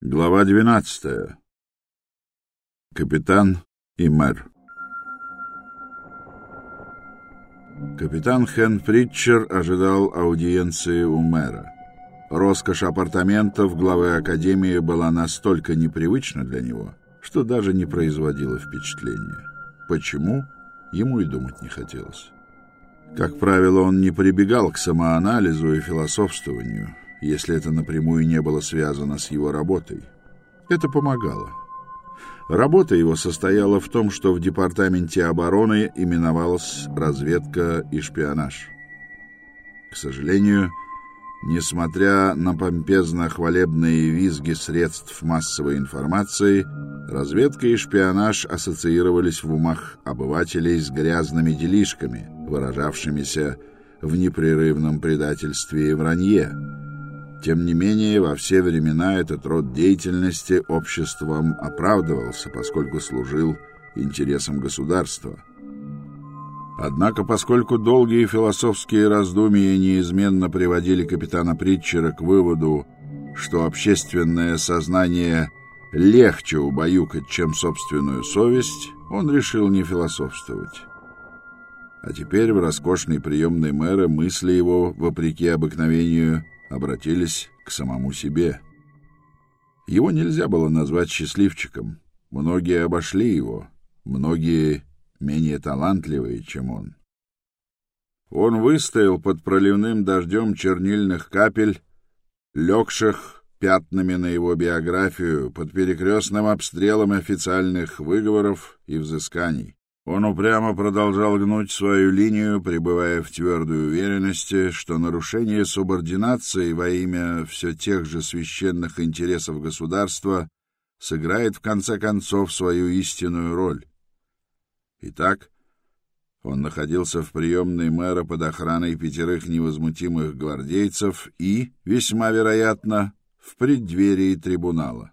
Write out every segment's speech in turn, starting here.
Глава 12. Капитан и мэр. Капитан Хэн Притчер ожидал аудиенции у мэра. Роскошь апартаментов главы Академии была настолько непривычна для него, что даже не производила впечатления. Почему? Ему и думать не хотелось. Как правило, он не прибегал к самоанализу и философствованию – если это напрямую не было связано с его работой. Это помогало. Работа его состояла в том, что в Департаменте обороны именовалась разведка и шпионаж. К сожалению, несмотря на помпезно-хвалебные визги средств массовой информации, разведка и шпионаж ассоциировались в умах обывателей с грязными делишками, выражавшимися в непрерывном предательстве и вранье, тем не менее, во все времена этот род деятельности обществом оправдывался, поскольку служил интересам государства. Однако, поскольку долгие философские раздумья неизменно приводили капитана Притчера к выводу, что общественное сознание легче убаюкать, чем собственную совесть, он решил не философствовать. А теперь в роскошной приемной мэра мысли его, вопреки обыкновению, обратились к самому себе. Его нельзя было назвать счастливчиком. Многие обошли его, многие менее талантливые, чем он. Он выстоял под проливным дождем чернильных капель, легших пятнами на его биографию, под перекрестным обстрелом официальных выговоров и взысканий. Он упрямо продолжал гнуть свою линию, пребывая в твердой уверенности, что нарушение субординации во имя все тех же священных интересов государства сыграет в конце концов свою истинную роль. Итак, он находился в приемной мэра под охраной пятерых невозмутимых гвардейцев и, весьма вероятно, в преддверии трибунала.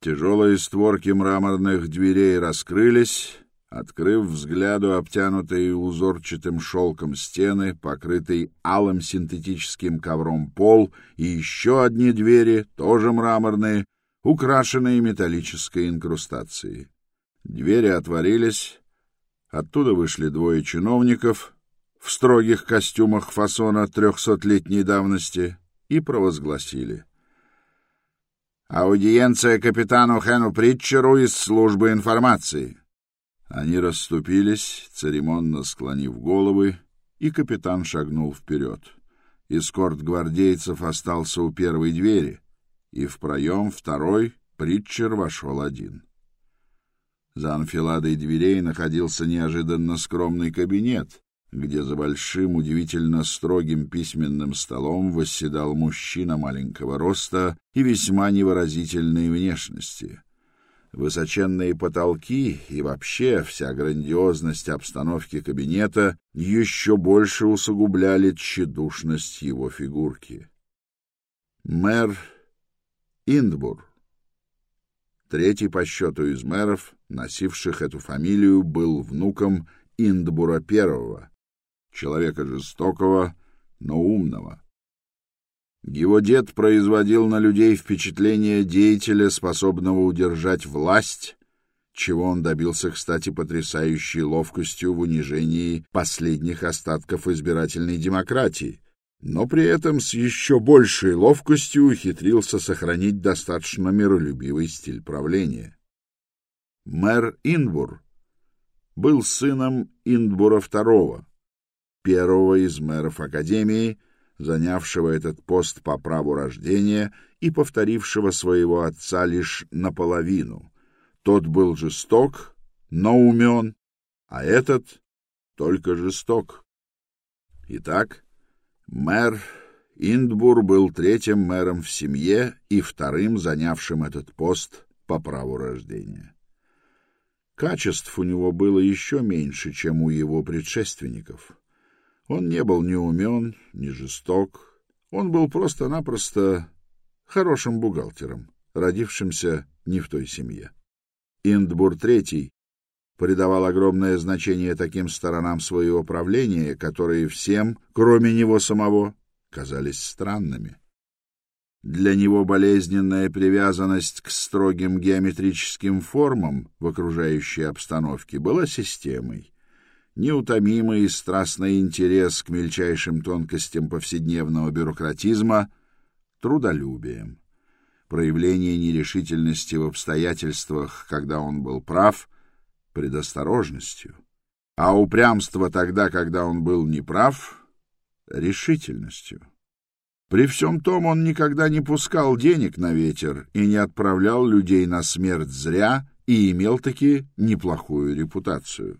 Тяжелые створки мраморных дверей раскрылись, открыв взгляду обтянутые узорчатым шелком стены, покрытый алым синтетическим ковром пол и еще одни двери, тоже мраморные, украшенные металлической инкрустацией. Двери отворились, оттуда вышли двое чиновников в строгих костюмах фасона трехсотлетней давности и провозгласили. «Аудиенция капитану Хэну Притчеру из службы информации». Они расступились, церемонно склонив головы, и капитан шагнул вперед. Эскорт гвардейцев остался у первой двери, и в проем второй Притчер вошел один. За анфиладой дверей находился неожиданно скромный кабинет, где за большим, удивительно строгим письменным столом восседал мужчина маленького роста и весьма невыразительной внешности — Высоченные потолки и вообще вся грандиозность обстановки кабинета еще больше усугубляли тщедушность его фигурки. Мэр Индбур, третий по счету из мэров, носивших эту фамилию, был внуком Индбура I, человека жестокого, но умного. Его дед производил на людей впечатление деятеля, способного удержать власть, чего он добился, кстати, потрясающей ловкостью в унижении последних остатков избирательной демократии, но при этом с еще большей ловкостью ухитрился сохранить достаточно миролюбивый стиль правления. Мэр Инбур был сыном Инбура II, первого из мэров Академии, занявшего этот пост по праву рождения и повторившего своего отца лишь наполовину. Тот был жесток, но умен, а этот только жесток. Итак, мэр Индбур был третьим мэром в семье и вторым занявшим этот пост по праву рождения. Качеств у него было еще меньше, чем у его предшественников. Он не был ни умен, ни жесток. Он был просто-напросто хорошим бухгалтером, родившимся не в той семье. Индбур III придавал огромное значение таким сторонам своего правления, которые всем, кроме него самого, казались странными. Для него болезненная привязанность к строгим геометрическим формам в окружающей обстановке была системой. Неутомимый и страстный интерес к мельчайшим тонкостям повседневного бюрократизма — трудолюбием. Проявление нерешительности в обстоятельствах, когда он был прав, предосторожностью. А упрямство тогда, когда он был неправ, решительностью. При всем том он никогда не пускал денег на ветер и не отправлял людей на смерть зря и имел таки неплохую репутацию.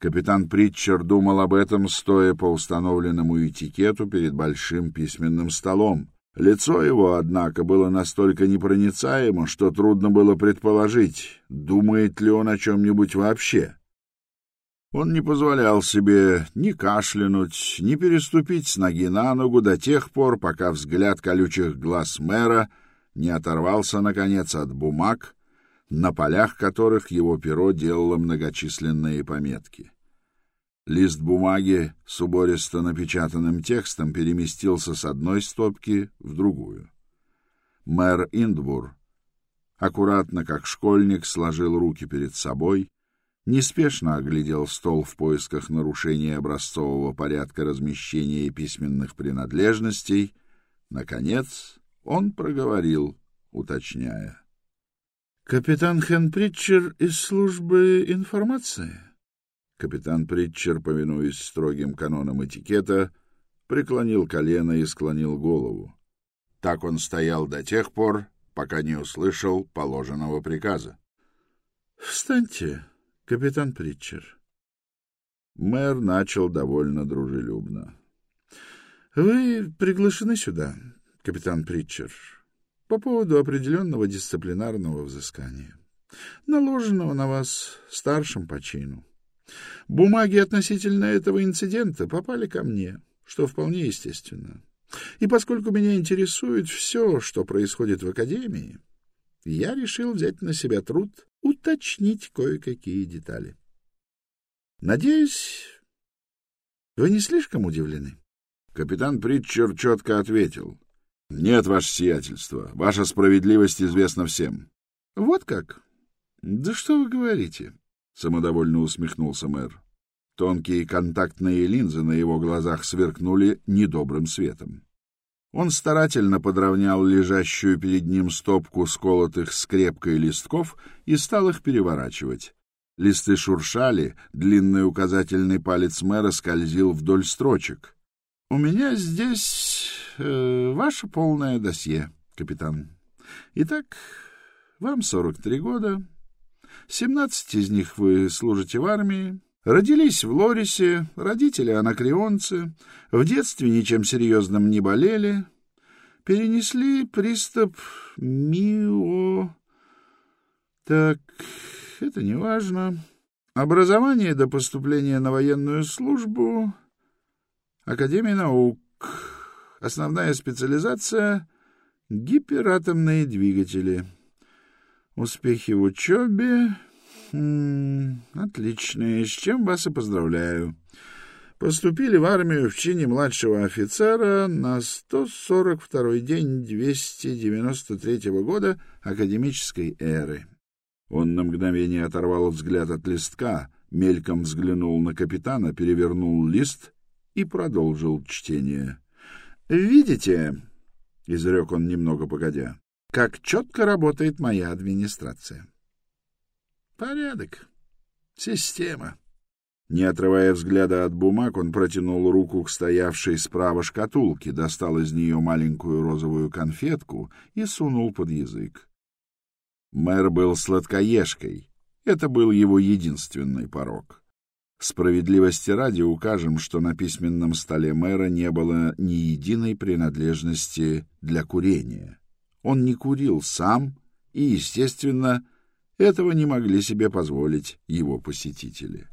Капитан Притчер думал об этом, стоя по установленному этикету перед большим письменным столом. Лицо его, однако, было настолько непроницаемо, что трудно было предположить, думает ли он о чем-нибудь вообще. Он не позволял себе ни кашлянуть, ни переступить с ноги на ногу до тех пор, пока взгляд колючих глаз мэра не оторвался, наконец, от бумаг, на полях которых его перо делало многочисленные пометки. Лист бумаги с убористо напечатанным текстом переместился с одной стопки в другую. Мэр Индбур аккуратно, как школьник, сложил руки перед собой — неспешно оглядел стол в поисках нарушения образцового порядка размещения письменных принадлежностей. Наконец он проговорил, уточняя. — Капитан Хэн Притчер из службы информации? Капитан Притчер, повинуясь строгим канонам этикета, преклонил колено и склонил голову. Так он стоял до тех пор, пока не услышал положенного приказа. — Встаньте, капитан Притчер. Мэр начал довольно дружелюбно. — Вы приглашены сюда, капитан Притчер, по поводу определенного дисциплинарного взыскания, наложенного на вас старшим по чину. Бумаги относительно этого инцидента попали ко мне, что вполне естественно. И поскольку меня интересует все, что происходит в Академии, я решил взять на себя труд уточнить кое-какие детали. Надеюсь, вы не слишком удивлены? Капитан Притчер четко ответил. — Нет, ваше сиятельство. Ваша справедливость известна всем. — Вот как? Да что вы говорите? — самодовольно усмехнулся мэр. Тонкие контактные линзы на его глазах сверкнули недобрым светом. Он старательно подровнял лежащую перед ним стопку сколотых скрепкой листков и стал их переворачивать. Листы шуршали, длинный указательный палец мэра скользил вдоль строчек. — У меня здесь э, ваше полное досье, капитан. Итак, вам 43 года, 17 из них вы служите в армии, Родились в Лорисе, родители анакреонцы, в детстве ничем серьезным не болели, перенесли приступ МИО... Так, это не важно. Образование до поступления на военную службу, Академия наук, основная специализация — гиператомные двигатели. Успехи в учебе отлично. С чем вас и поздравляю. Поступили в армию в чине младшего офицера на 142-й день 293 года академической эры. Он на мгновение оторвал взгляд от листка, мельком взглянул на капитана, перевернул лист и продолжил чтение. «Видите?» — изрек он немного погодя. «Как четко работает моя администрация». Порядок. Система. Не отрывая взгляда от бумаг, он протянул руку к стоявшей справа шкатулке, достал из нее маленькую розовую конфетку и сунул под язык. Мэр был сладкоежкой. Это был его единственный порог. Справедливости ради укажем, что на письменном столе мэра не было ни единой принадлежности для курения. Он не курил сам и, естественно, этого не могли себе позволить его посетители.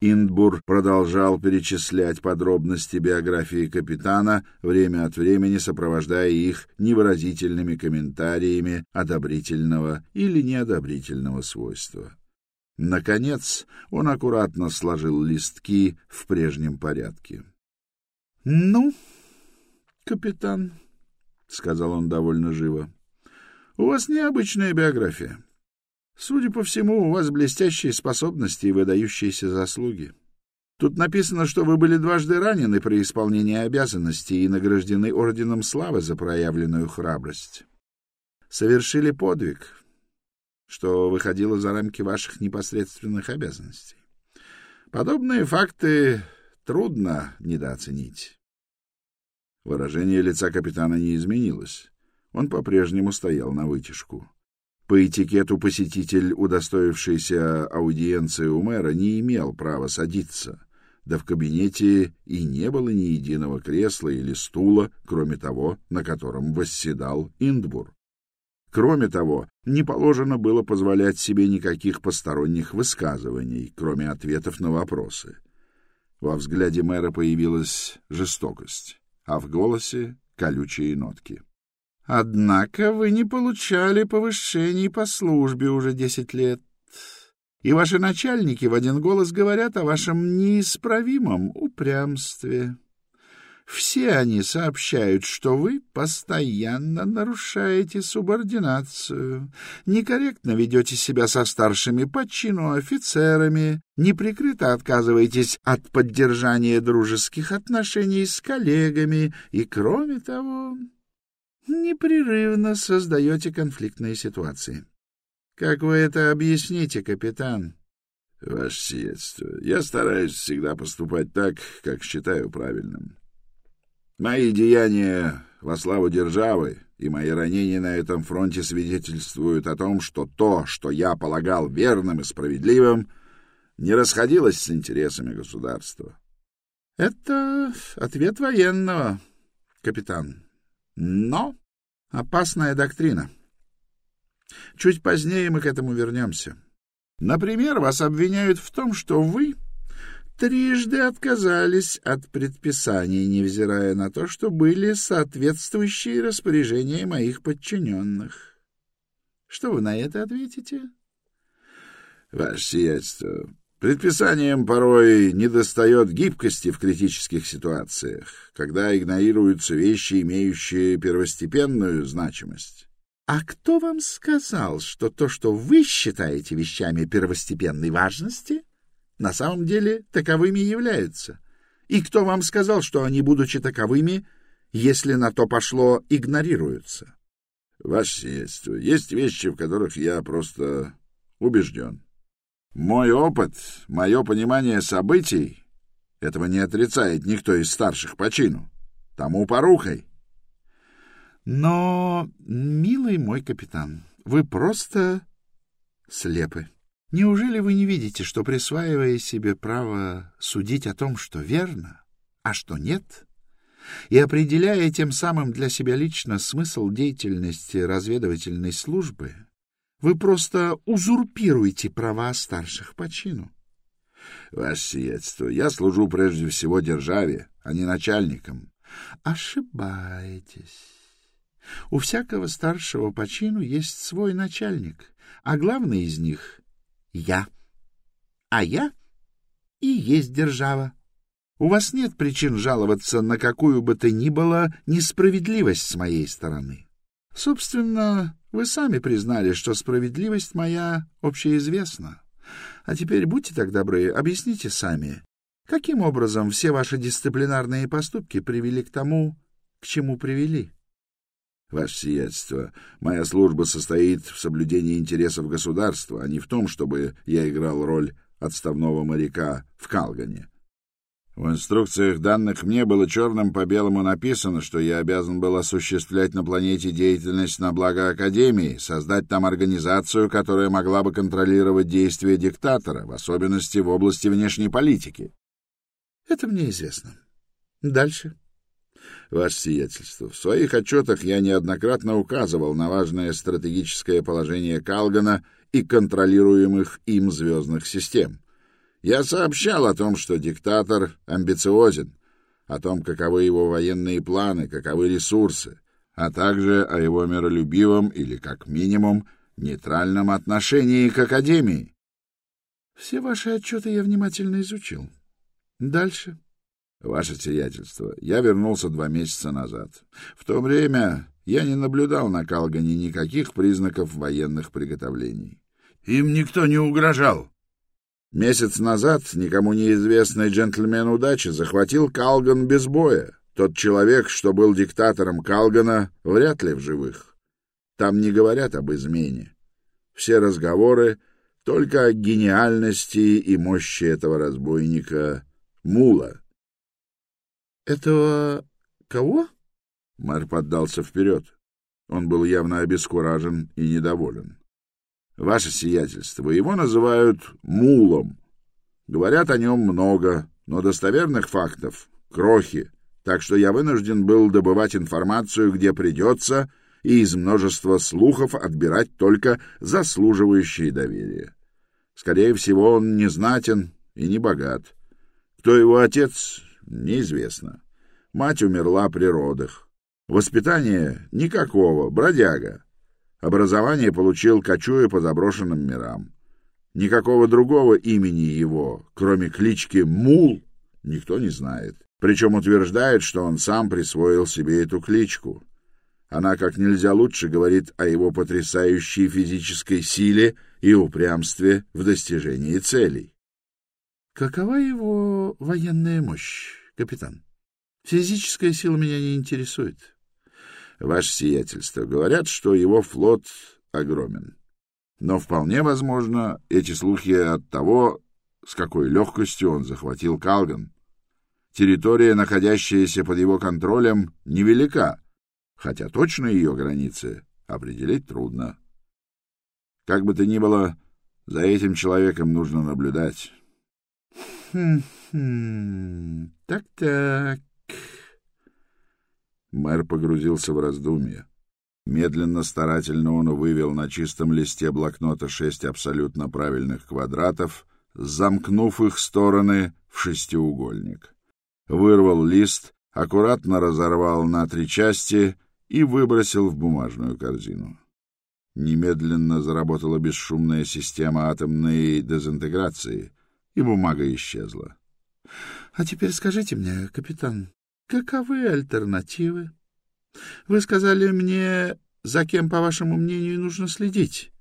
Индбур продолжал перечислять подробности биографии капитана, время от времени сопровождая их невыразительными комментариями одобрительного или неодобрительного свойства. Наконец, он аккуратно сложил листки в прежнем порядке. — Ну, капитан, — сказал он довольно живо. — У вас необычная биография. Судя по всему, у вас блестящие способности и выдающиеся заслуги. Тут написано, что вы были дважды ранены при исполнении обязанностей и награждены Орденом Славы за проявленную храбрость. Совершили подвиг, что выходило за рамки ваших непосредственных обязанностей. Подобные факты трудно недооценить. Выражение лица капитана не изменилось. Он по-прежнему стоял на вытяжку. По этикету посетитель, удостоившийся аудиенции у мэра, не имел права садиться, да в кабинете и не было ни единого кресла или стула, кроме того, на котором восседал Индбур. Кроме того, не положено было позволять себе никаких посторонних высказываний, кроме ответов на вопросы. Во взгляде мэра появилась жестокость, а в голосе — колючие нотки. Однако вы не получали повышений по службе уже десять лет, и ваши начальники в один голос говорят о вашем неисправимом упрямстве. Все они сообщают, что вы постоянно нарушаете субординацию, некорректно ведете себя со старшими по чину офицерами, неприкрыто отказываетесь от поддержания дружеских отношений с коллегами и, кроме того, непрерывно создаете конфликтные ситуации. Как вы это объясните, капитан? Ваше сиятельство, я стараюсь всегда поступать так, как считаю правильным. Мои деяния во славу державы и мои ранения на этом фронте свидетельствуют о том, что то, что я полагал верным и справедливым, не расходилось с интересами государства. — Это ответ военного, капитан. Но опасная доктрина. Чуть позднее мы к этому вернемся. Например, вас обвиняют в том, что вы трижды отказались от предписаний, невзирая на то, что были соответствующие распоряжения моих подчиненных. Что вы на это ответите? — Ваше сиятельство, Предписаниям порой недостает гибкости в критических ситуациях, когда игнорируются вещи, имеющие первостепенную значимость. А кто вам сказал, что то, что вы считаете вещами первостепенной важности, на самом деле таковыми являются? И кто вам сказал, что они, будучи таковыми, если на то пошло, игнорируются? Ваше сиятельство, есть вещи, в которых я просто убежден. Мой опыт, мое понимание событий — этого не отрицает никто из старших по чину. Тому порухой. Но, милый мой капитан, вы просто слепы. Неужели вы не видите, что, присваивая себе право судить о том, что верно, а что нет, и определяя тем самым для себя лично смысл деятельности разведывательной службы, вы просто узурпируете права старших по чину. Ваше сиятельство, я служу прежде всего державе, а не начальникам. Ошибаетесь. У всякого старшего по чину есть свой начальник, а главный из них — я. А я и есть держава. У вас нет причин жаловаться на какую бы то ни было несправедливость с моей стороны. Собственно, вы сами признали, что справедливость моя общеизвестна. А теперь будьте так добры, объясните сами, каким образом все ваши дисциплинарные поступки привели к тому, к чему привели? Ваше сиятельство, моя служба состоит в соблюдении интересов государства, а не в том, чтобы я играл роль отставного моряка в Калгане. В инструкциях, данных мне, было черным по белому написано, что я обязан был осуществлять на планете деятельность на благо Академии, создать там организацию, которая могла бы контролировать действия диктатора, в особенности в области внешней политики. Это мне известно. Дальше. Ваше сиятельство, в своих отчетах я неоднократно указывал на важное стратегическое положение Калгана и контролируемых им звездных систем — я сообщал о том, что диктатор амбициозен, о том, каковы его военные планы, каковы ресурсы, а также о его миролюбивом или, как минимум, нейтральном отношении к Академии. Все ваши отчеты я внимательно изучил. Дальше. Ваше сиятельство, я вернулся два месяца назад. В то время я не наблюдал на Калгане никаких признаков военных приготовлений. Им никто не угрожал. Месяц назад никому неизвестный джентльмен удачи захватил Калган без боя. Тот человек, что был диктатором Калгана, вряд ли в живых. Там не говорят об измене. Все разговоры только о гениальности и мощи этого разбойника Мула. — Этого кого? Мэр поддался вперед. Он был явно обескуражен и недоволен. — Ваше сиятельство, его называют Мулом. Говорят о нем много, но достоверных фактов — крохи, так что я вынужден был добывать информацию, где придется, и из множества слухов отбирать только заслуживающие доверия. Скорее всего, он не знатен и не богат. Кто его отец, неизвестно. Мать умерла при родах. Воспитания никакого, бродяга. Образование получил, кочуя по заброшенным мирам. Никакого другого имени его, кроме клички Мул, никто не знает. Причем утверждает, что он сам присвоил себе эту кличку. Она как нельзя лучше говорит о его потрясающей физической силе и упрямстве в достижении целей. Какова его военная мощь, капитан? Физическая сила меня не интересует. Ваше сиятельство, говорят, что его флот огромен. Но вполне возможно, эти слухи от того, с какой легкостью он захватил Калган. Территория, находящаяся под его контролем, невелика, хотя точно ее границы определить трудно. Как бы то ни было, за этим человеком нужно наблюдать. Так-так. Мэр погрузился в раздумья. Медленно, старательно он вывел на чистом листе блокнота шесть абсолютно правильных квадратов, замкнув их стороны в шестиугольник. Вырвал лист, аккуратно разорвал на три части и выбросил в бумажную корзину. Немедленно заработала бесшумная система атомной дезинтеграции, и бумага исчезла. — А теперь скажите мне, капитан, каковы альтернативы? Вы сказали мне, за кем, по вашему мнению, нужно следить.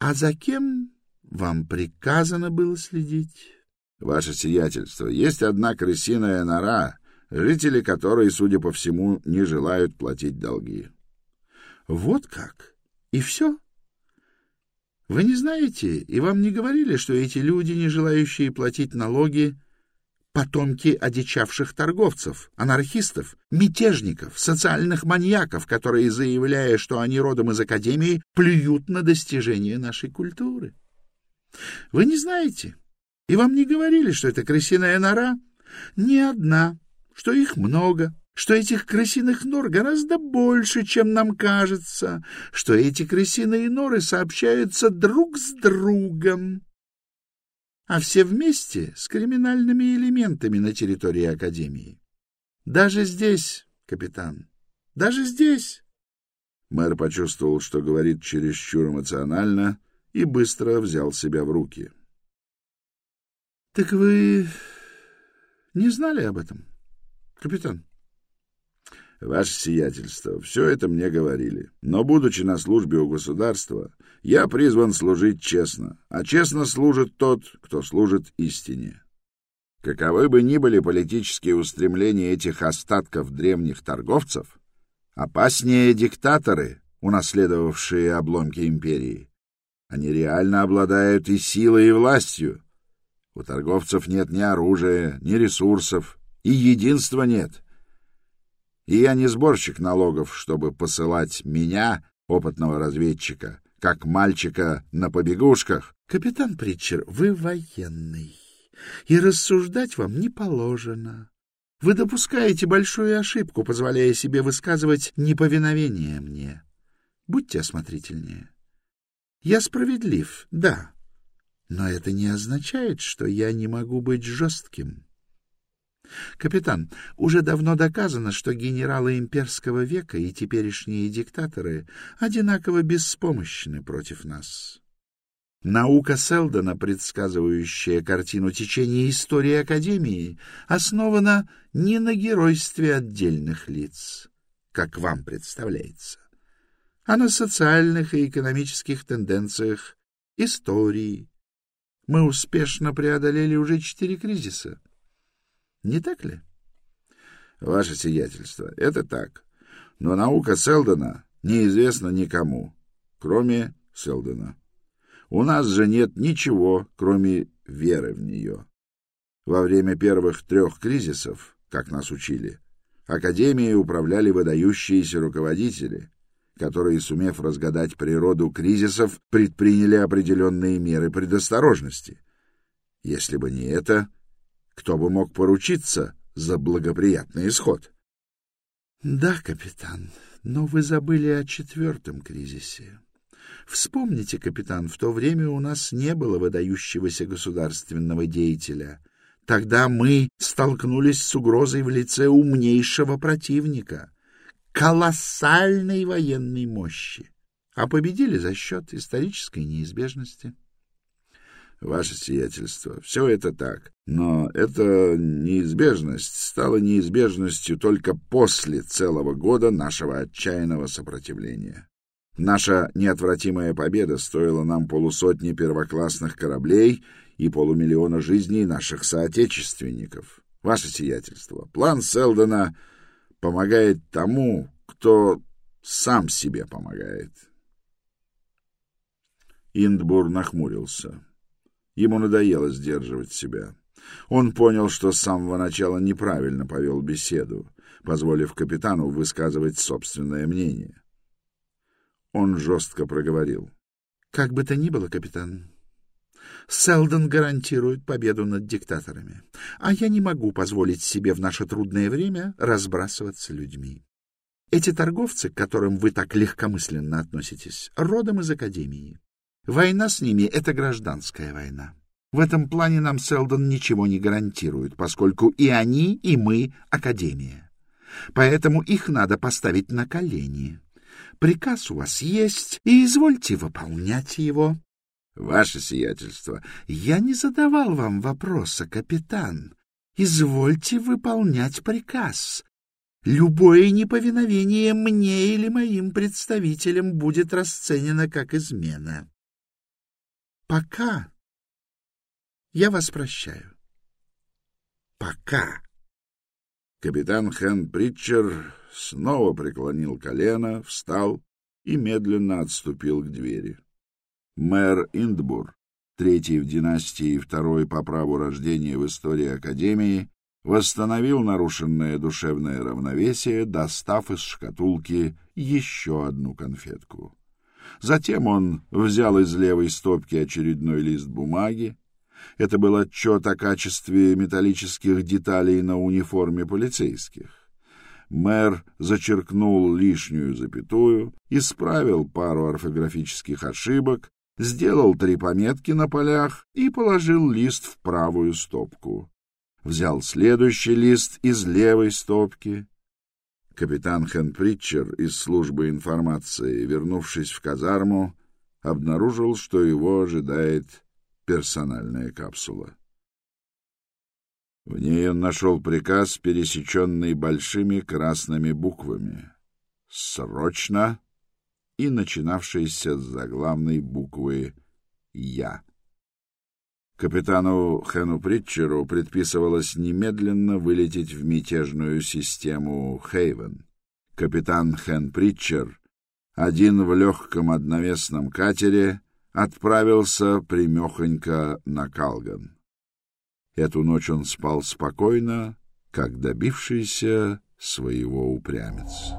А за кем вам приказано было следить? — Ваше сиятельство, есть одна крысиная нора, жители которой, судя по всему, не желают платить долги. — Вот как? И все? Вы не знаете, и вам не говорили, что эти люди, не желающие платить налоги, потомки одичавших торговцев, анархистов, мятежников, социальных маньяков, которые, заявляя, что они родом из Академии, плюют на достижения нашей культуры. Вы не знаете, и вам не говорили, что это крысиная нора не одна, что их много, что этих крысиных нор гораздо больше, чем нам кажется, что эти крысиные норы сообщаются друг с другом, а все вместе с криминальными элементами на территории Академии. Даже здесь, капитан, даже здесь. Мэр почувствовал, что говорит чересчур эмоционально, и быстро взял себя в руки. — Так вы не знали об этом, капитан? — Ваше сиятельство, все это мне говорили. Но, будучи на службе у государства, я призван служить честно, а честно служит тот, кто служит истине. Каковы бы ни были политические устремления этих остатков древних торговцев, опаснее диктаторы, унаследовавшие обломки империи. Они реально обладают и силой, и властью. У торговцев нет ни оружия, ни ресурсов, и единства нет — и я не сборщик налогов, чтобы посылать меня, опытного разведчика, как мальчика на побегушках. — Капитан Притчер, вы военный, и рассуждать вам не положено. Вы допускаете большую ошибку, позволяя себе высказывать неповиновение мне. Будьте осмотрительнее. Я справедлив, да, но это не означает, что я не могу быть жестким. Капитан, уже давно доказано, что генералы имперского века и теперешние диктаторы одинаково беспомощны против нас. Наука Селдона, предсказывающая картину течения истории Академии, основана не на геройстве отдельных лиц. как вам представляется, а на социальных и экономических тенденциях истории. Мы успешно преодолели уже четыре кризиса. Не так ли? Ваше сиятельство, это так. Но наука Селдона неизвестна никому, кроме Селдона. У нас же нет ничего, кроме веры в нее. Во время первых трех кризисов, как нас учили, Академией управляли выдающиеся руководители, которые, сумев разгадать природу кризисов, предприняли определенные меры предосторожности. Если бы не это, кто бы мог поручиться за благоприятный исход? — Да, капитан, но вы забыли о четвертом кризисе. Вспомните, капитан, в то время у нас не было выдающегося государственного деятеля. Тогда мы столкнулись с угрозой в лице умнейшего противника, колоссальной военной мощи, а победили за счет исторической неизбежности. Ваше сиятельство, все это так, но эта неизбежность стала неизбежностью только после целого года нашего отчаянного сопротивления. Наша неотвратимая победа стоила нам полусотни первоклассных кораблей и полумиллиона жизней наших соотечественников. Ваше сиятельство, план Селдона помогает тому, кто сам себе помогает. Индбур нахмурился. Ему надоело сдерживать себя. Он понял, что с самого начала неправильно повел беседу, позволив капитану высказывать собственное мнение. Он жестко проговорил. — Как бы то ни было, капитан, Селдон гарантирует победу над диктаторами, а я не могу позволить себе в наше трудное время разбрасываться людьми. Эти торговцы, к которым вы так легкомысленно относитесь, родом из Академии. Война с ними — это гражданская война. В этом плане нам Селдон ничего не гарантирует, поскольку и они, и мы — Академия. Поэтому их надо поставить на колени. Приказ у вас есть, и извольте выполнять его. — Ваше сиятельство. — Я не задавал вам вопроса, капитан. Извольте выполнять приказ. Любое неповиновение мне или моим представителям будет расценено как измена. Пока я вас прощаю. Пока. Капитан Хэн Притчер снова преклонил колено, встал и медленно отступил к двери. Мэр Индбур, третий в династии и второй по праву рождения в истории Академии, восстановил нарушенное душевное равновесие, достав из шкатулки еще одну конфетку. Затем он взял из левой стопки очередной лист бумаги. Это был отчет о качестве металлических деталей на униформе полицейских. Мэр зачеркнул лишнюю запятую, исправил пару орфографических ошибок, сделал три пометки на полях и положил лист в правую стопку. Взял следующий лист из левой стопки Капитан Хэн Притчер из службы информации, вернувшись в казарму, обнаружил, что его ожидает персональная капсула. В ней он нашел приказ, пересеченный большими красными буквами «Срочно» и начинавшийся с заглавной буквы «Я». Капитану Хэну Притчеру предписывалось немедленно вылететь в мятежную систему Хейвен. Капитан Хэн Притчер, один в легком одновесном катере, отправился примехонько на Калган. Эту ночь он спал спокойно, как добившийся своего упрямец.